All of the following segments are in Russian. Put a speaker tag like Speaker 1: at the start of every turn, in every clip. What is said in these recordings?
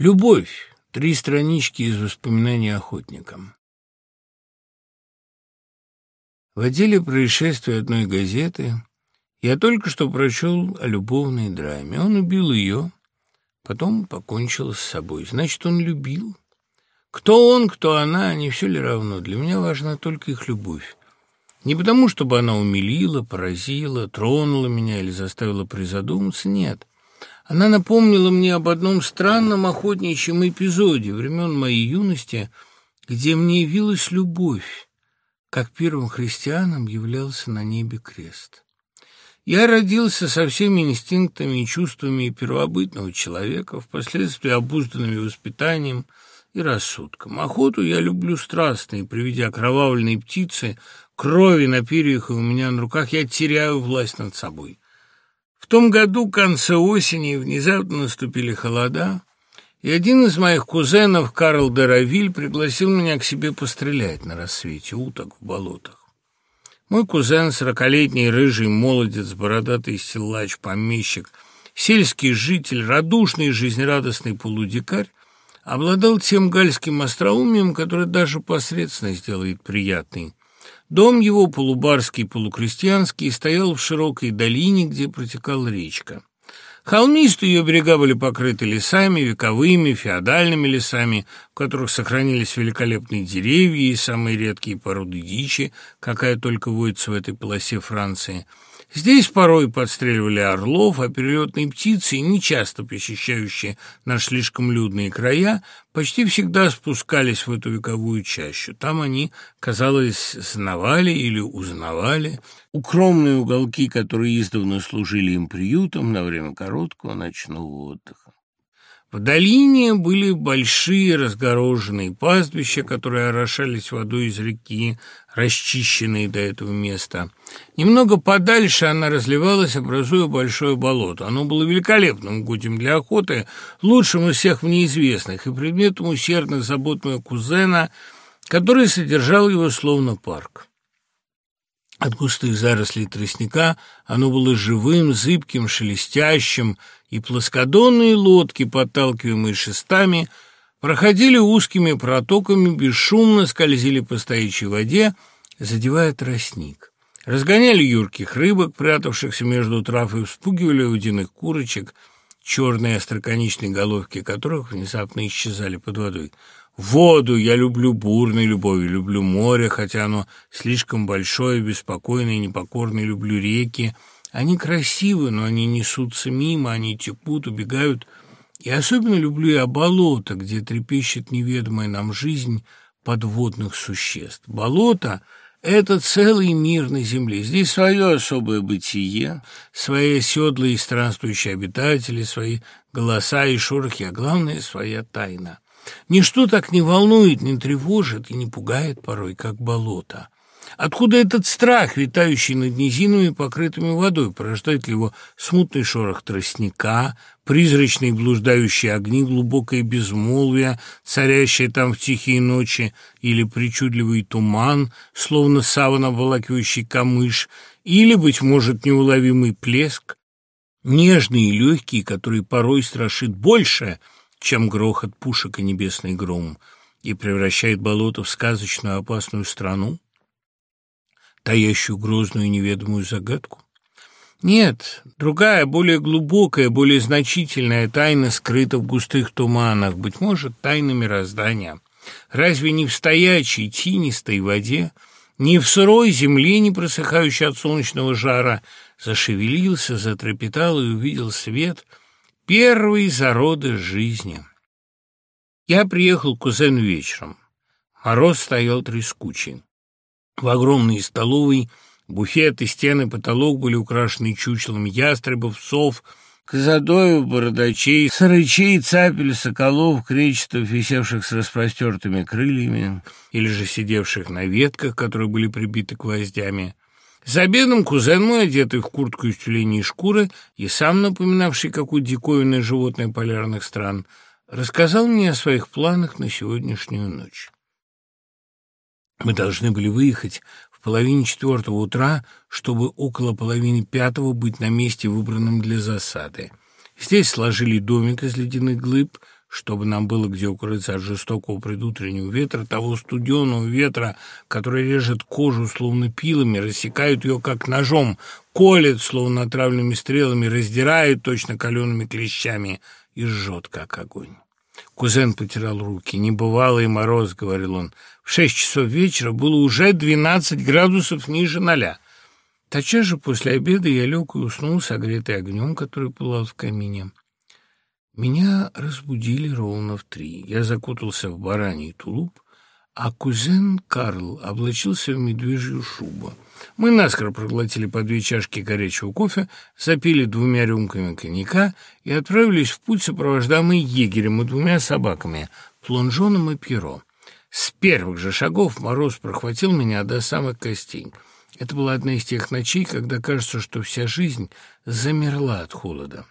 Speaker 1: Любовь. Три странички из воспоминаний охотника. В отделе происшествия одной газеты я только что прочел о любовной драме. Он убил ее, потом покончил с собой. Значит, он любил. Кто он, кто она, не все ли равно? Для меня важна только их любовь. Не потому, чтобы она умилила, поразила, тронула меня или заставила призадуматься, нет. Она напомнила мне об одном странном охотничьем эпизоде времен моей юности, где мне явилась любовь, как первым христианам являлся на небе крест. Я родился со всеми инстинктами и чувствами первобытного человека, впоследствии обузданными воспитанием и рассудком. Охоту я люблю страстно, и, приведя кровавленные птицы, крови на перьях и у меня на руках, я теряю власть над собой. Том году, к концу осени, внезапно наступили холода, и один из моих кузенов, Карл Деравиль, пригласил меня к себе пострелять на рассвете уток в болотах. Мой кузен, сорокалетний рыжий молодец, бородатый силач, помещик, сельский житель, радушный жизнерадостный полудикарь, обладал тем гальским остроумием, которое даже посредственно сделает приятный. Дом его, полубарский, полукрестьянский, стоял в широкой долине, где протекала речка. Холмистые ее берега были покрыты лесами, вековыми, феодальными лесами, в которых сохранились великолепные деревья и самые редкие породы дичи, какая только водится в этой полосе Франции – Здесь порой подстреливали орлов, а перелетные птицы, нечасто посещающие наши слишком людные края, почти всегда спускались в эту вековую чащу. Там они, казалось, знавали или узнавали укромные уголки, которые издавна служили им приютом на время короткого ночного отдыха. В долине были большие разгороженные пастбища, которые орошались водой из реки, расчищенные до этого места. Немного подальше она разливалась, образуя большое болото. Оно было великолепным гудем для охоты, лучшим из всех в неизвестных, и предметом усердных забот моего кузена, который содержал его словно парк. От густых зарослей тростника оно было живым, зыбким, шелестящим, и плоскодонные лодки, подталкиваемые шестами, проходили узкими протоками, бесшумно скользили по стоячей воде, задевая тростник. Разгоняли юрких рыбок, прятавшихся между трав, и вспугивали водяных курочек, черные остроконечные головки которых внезапно исчезали под водой. Воду я люблю бурной любовью, люблю море, хотя оно слишком большое, беспокойное, непокорное, люблю реки. Они красивы, но они несутся мимо, они текут, убегают. И особенно люблю я болото, где трепещет неведомая нам жизнь подводных существ. Болото — это целый мир на земле. Здесь свое особое бытие, свои седлые и странствующие обитатели, свои голоса и шорохи, а главное — своя тайна. Ничто так не волнует, не тревожит и не пугает порой, как болото. Откуда этот страх, витающий над низинами, покрытыми водой? Порождает ли его смутный шорох тростника, призрачные блуждающие огни, глубокое безмолвие, царящее там в тихие ночи, или причудливый туман, словно саван, обволакивающий камыш, или, быть может, неуловимый плеск, нежный и легкий, который порой страшит больше — чем грохот пушек и небесный гром, и превращает болото в сказочную опасную страну, таящую грозную неведомую загадку? Нет, другая, более глубокая, более значительная тайна скрыта в густых туманах, быть может, тайна мироздания. Разве не в стоячей, тинистой воде, не в сырой земле, не просыхающей от солнечного жара, зашевелился, затрепетал и увидел свет — Первый зародыш жизни. Я приехал к кузену вечером. Мороз стоял трескучий. В огромной столовой буфеты, стены, потолок были украшены чучелом ястребов, сов, козадоев, бородачей, сарычей, цапель, соколов, кречетов, висевших с распростертыми крыльями или же сидевших на ветках, которые были прибиты гвоздями. За обедом кузен мой, одетый в куртку из тюленей шкуры и сам напоминавший какое диковинное животное полярных стран, рассказал мне о своих планах на сегодняшнюю ночь. Мы должны были выехать в половине четвертого утра, чтобы около половины пятого быть на месте, выбранном для засады. Здесь сложили домик из ледяных глыб, чтобы нам было где укрыться от жестокого предутреннего ветра, того студеного ветра, который режет кожу словно пилами, рассекает ее как ножом, колет словно отравленными стрелами, раздирает точно калеными клещами и жжет как огонь. Кузен потирал руки. «Небывалый мороз», — говорил он. «В шесть часов вечера было уже двенадцать градусов ниже ноля». Тотчас же после обеда я лег и уснул, согретый огнем, который пылал в камине. Меня разбудили ровно в три. Я закутался в бараний тулуп, а кузен Карл облачился в медвежью шубу. Мы наскоро проглотили по две чашки горячего кофе, запили двумя рюмками коньяка и отправились в путь, сопровождаемый егерем и двумя собаками, Плонжоном и Пьеро. С первых же шагов мороз прохватил меня до самых костей. Это была одна из тех ночей, когда кажется, что вся жизнь замерла от холода.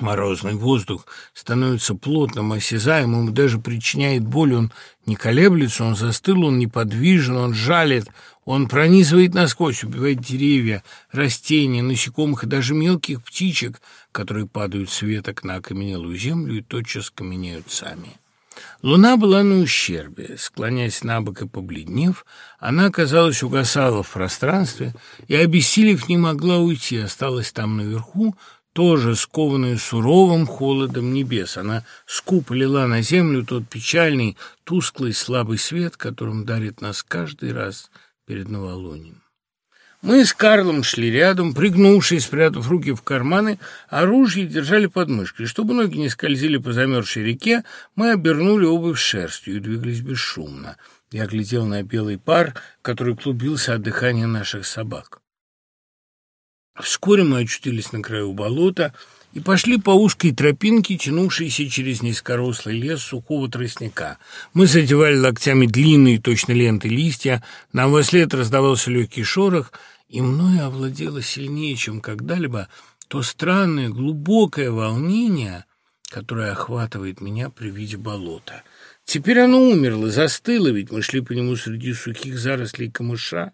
Speaker 1: Морозный воздух становится плотным, осязаемым, даже причиняет боль. Он не колеблется, он застыл, он неподвижен, он жалит, он пронизывает насквозь, убивает деревья, растения, насекомых и даже мелких птичек, которые падают с веток на окаменелую землю и тотчас каменеют сами. Луна была на ущербе. Склоняясь на бок и побледнев, она, казалось, угасала в пространстве и, обессилев, не могла уйти, осталась там наверху, тоже скованная суровым холодом небес. Она скупо лила на землю тот печальный, тусклый, слабый свет, которым дарит нас каждый раз перед новолунием. Мы с Карлом шли рядом, пригнувшись, спрятав руки в карманы, оружие держали под мышкой. Чтобы ноги не скользили по замерзшей реке, мы обернули обувь шерстью и двигались бесшумно. Я глядел на белый пар, который клубился от дыхания наших собак. Вскоре мы очутились на краю болота и пошли по узкой тропинке, тянувшейся через низкорослый лес сухого тростника. Мы задевали локтями длинные, точно ленты листья, нам во след раздавался легкий шорох, и мною овладело сильнее, чем когда-либо, то странное, глубокое волнение, которое охватывает меня при виде болота. Теперь оно умерло, застыло, ведь мы шли по нему среди сухих зарослей камыша,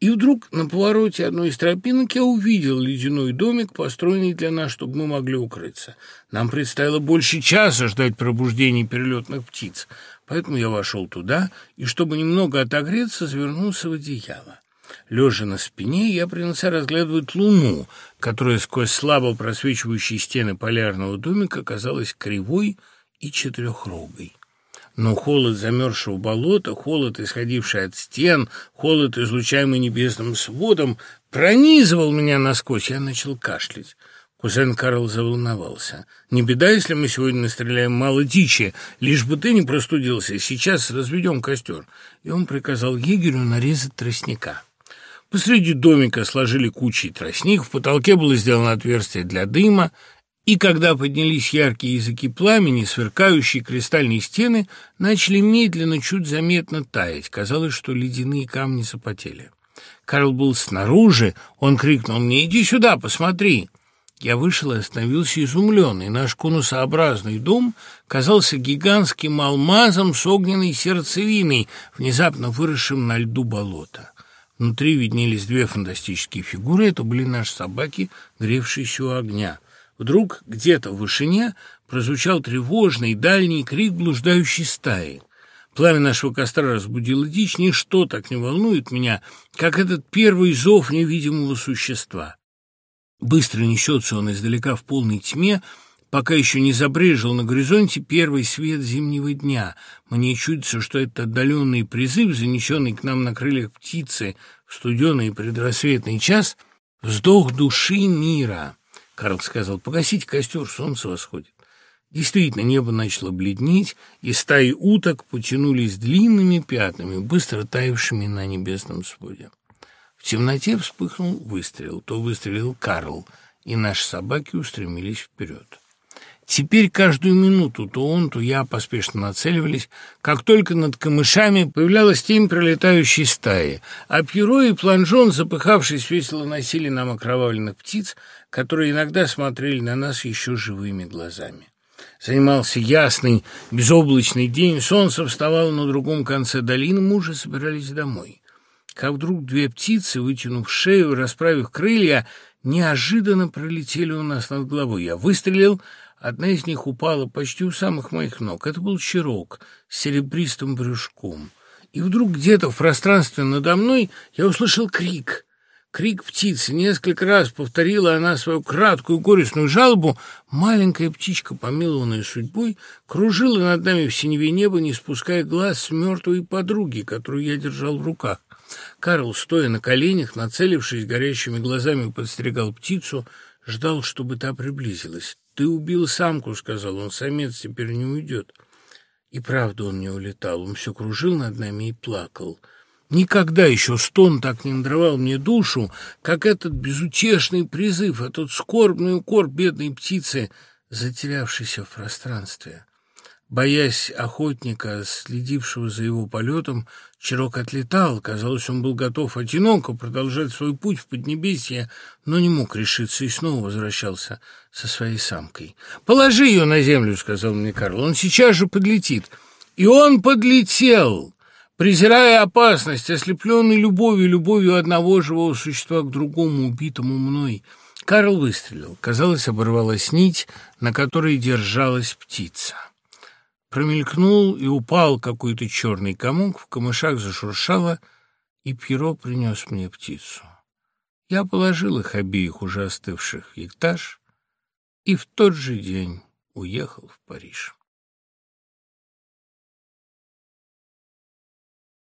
Speaker 1: и вдруг на повороте одной из тропинок я увидел ледяной домик, построенный для нас, чтобы мы могли укрыться. Нам предстояло больше часа ждать пробуждения перелетных птиц, поэтому я вошел туда и, чтобы немного отогреться, завернулся в одеяло. Лежа на спине, я принялся разглядывать луну, которая сквозь слабо просвечивающие стены полярного домика казалась кривой и четырехрогой. Но холод замерзшего болота, холод, исходивший от стен, холод, излучаемый небесным сводом, пронизывал меня насквозь. Я начал кашлять. Кузен Карл заволновался. «Не беда, если мы сегодня настреляем мало дичи, лишь бы ты не простудился. Сейчас разведем костер». И он приказал егерю нарезать тростника. Посреди домика сложили кучей тростник, в потолке было сделано отверстие для дыма, и когда поднялись яркие языки пламени, сверкающие кристальные стены начали медленно, чуть заметно таять. Казалось, что ледяные камни запотели. Карл был снаружи, он крикнул мне «Иди сюда, посмотри!» Я вышел и остановился изумленный. Наш конусообразный дом казался гигантским алмазом с огненной сердцевиной, внезапно выросшим на льду болота. Внутри виднелись две фантастические фигуры. Это были наши собаки, гревшиеся у огня. Вдруг где-то в вышине прозвучал тревожный дальний крик блуждающей стаи. Пламя нашего костра разбудило дичь, ничто так не волнует меня, как этот первый зов невидимого существа. Быстро несется он издалека в полной тьме, пока еще не забрежил на горизонте первый свет зимнего дня. Мне чудится, что это отдаленный призыв, занесенный к нам на крыльях птицы в студеный предрассветный час, вздох души мира. Карл сказал, погасите костер, солнце восходит. Действительно, небо начало бледнеть, и стаи уток потянулись длинными пятнами, быстро таявшими на небесном своде. В темноте вспыхнул выстрел. То выстрелил Карл, и наши собаки устремились вперед. Теперь каждую минуту то он, то я поспешно нацеливались, как только над камышами появлялась тень пролетающей стаи, а Пьеро и Планжон, запыхавшись, весело носили нам окровавленных птиц, которые иногда смотрели на нас еще живыми глазами. Занимался ясный, безоблачный день, солнце вставало на другом конце долины, мы уже собирались домой. Как вдруг две птицы, вытянув шею, расправив крылья, неожиданно пролетели у нас над головой. Я выстрелил, Одна из них упала почти у самых моих ног. Это был черок с серебристым брюшком. И вдруг где-то в пространстве надо мной я услышал крик. Крик птицы. Несколько раз повторила она свою краткую горестную жалобу. Маленькая птичка, помилованная судьбой, кружила над нами в синеве неба, не спуская глаз с мертвой подруги, которую я держал в руках. Карл, стоя на коленях, нацелившись горящими глазами, подстерегал птицу, ждал, чтобы та приблизилась. «Ты убил самку», — сказал он, — «самец теперь не уйдет». И правда он не улетал, он все кружил над нами и плакал. Никогда еще стон так не надрывал мне душу, как этот безутешный призыв, этот скорбный укор бедной птицы, затерявшейся в пространстве. Боясь охотника, следившего за его полетом, Чирок отлетал. Казалось, он был готов одиноко продолжать свой путь в Поднебесье, но не мог решиться и снова возвращался со своей самкой. «Положи ее на землю», — сказал мне Карл, — «он сейчас же подлетит». И он подлетел, презирая опасность, ослепленный любовью, любовью одного живого существа к другому, убитому мной. Карл выстрелил. Казалось, оборвалась нить, на которой держалась птица. Промелькнул и упал какой-то черный комок, в камышах зашуршало, и Пьеро принес мне птицу. Я положил их обеих уже остывших в ектаж и в тот же день уехал в Париж.